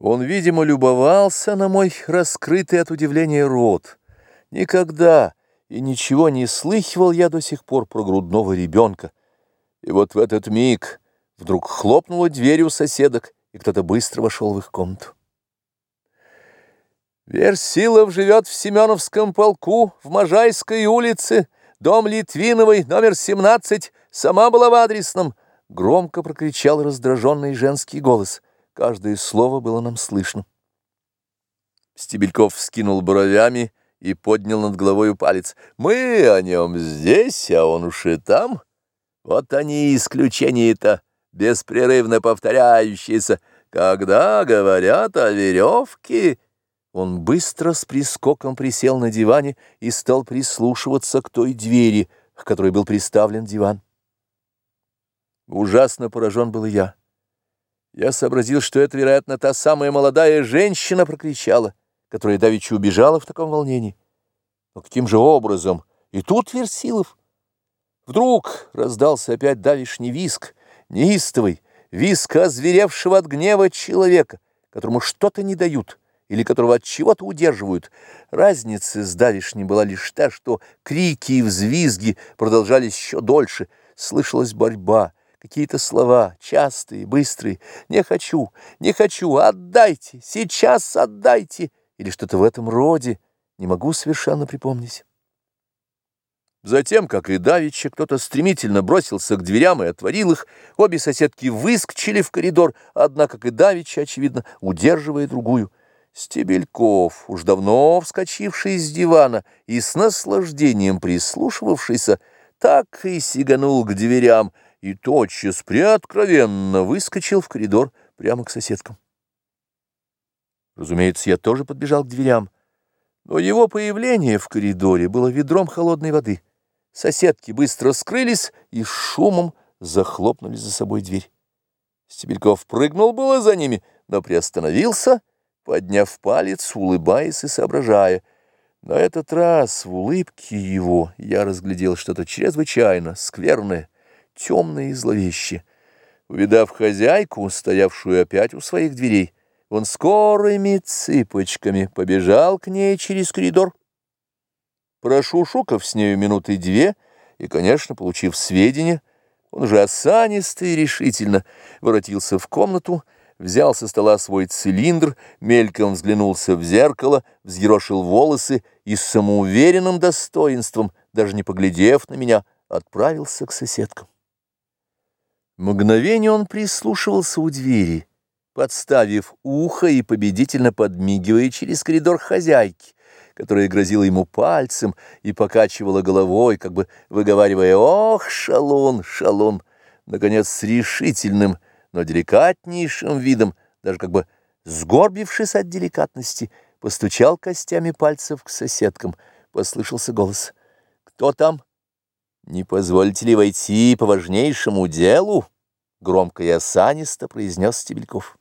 Он, видимо, любовался на мой раскрытый от удивления рот. Никогда и ничего не слыхивал я до сих пор про грудного ребенка. И вот в этот миг вдруг хлопнула дверь у соседок, и кто-то быстро вошел в их комнату. Версилов живет в Семеновском полку, в Можайской улице, дом Литвиновой, номер 17, сама была в адресном. Громко прокричал раздраженный женский голос — Каждое слово было нам слышно. Стебельков вскинул бровями и поднял над головой палец. «Мы о нем здесь, а он уж и там. Вот они исключения-то, беспрерывно повторяющиеся. Когда говорят о веревке...» Он быстро с прискоком присел на диване и стал прислушиваться к той двери, к которой был приставлен диван. Ужасно поражен был я. Я сообразил, что это, вероятно, та самая молодая женщина прокричала, которая давеча убежала в таком волнении. Но каким же образом? И тут Версилов. Вдруг раздался опять давишний виск, неистовый, виск озверевшего от гнева человека, которому что-то не дают или которого от чего-то удерживают. Разница с давишней была лишь та, что крики и взвизги продолжались еще дольше, слышалась борьба — какие-то слова, частые, быстрые. «Не хочу, не хочу, отдайте, сейчас отдайте!» Или что-то в этом роде, не могу совершенно припомнить. Затем, как и давеча, кто-то стремительно бросился к дверям и отворил их. Обе соседки выскочили в коридор, одна, как и давеча, очевидно, удерживая другую. Стебельков, уж давно вскочивший с дивана и с наслаждением прислушивавшийся, так и сиганул к дверям, и тотчас приоткровенно выскочил в коридор прямо к соседкам. Разумеется, я тоже подбежал к дверям, но его появление в коридоре было ведром холодной воды. Соседки быстро скрылись и шумом захлопнули за собой дверь. Стебельков прыгнул было за ними, но приостановился, подняв палец, улыбаясь и соображая. На этот раз в улыбке его я разглядел что-то чрезвычайно скверное, темное и зловеще. Увидав хозяйку, стоявшую опять у своих дверей, он скорыми цыпочками побежал к ней через коридор. Прошу Шуков с нею минуты две, и, конечно, получив сведения, он уже осанисто и решительно воротился в комнату, взял со стола свой цилиндр, мельком взглянулся в зеркало, взъерошил волосы и с самоуверенным достоинством, даже не поглядев на меня, отправился к соседкам. Мгновение он прислушивался у двери, подставив ухо и победительно подмигивая через коридор хозяйки, которая грозила ему пальцем и покачивала головой, как бы выговаривая «Ох, шалун, шалун!» Наконец, с решительным, но деликатнейшим видом, даже как бы сгорбившись от деликатности, постучал костями пальцев к соседкам. Послышался голос. «Кто там?» «Не позвольте ли войти по важнейшему делу?» Громко и осанисто произнес Стебельков.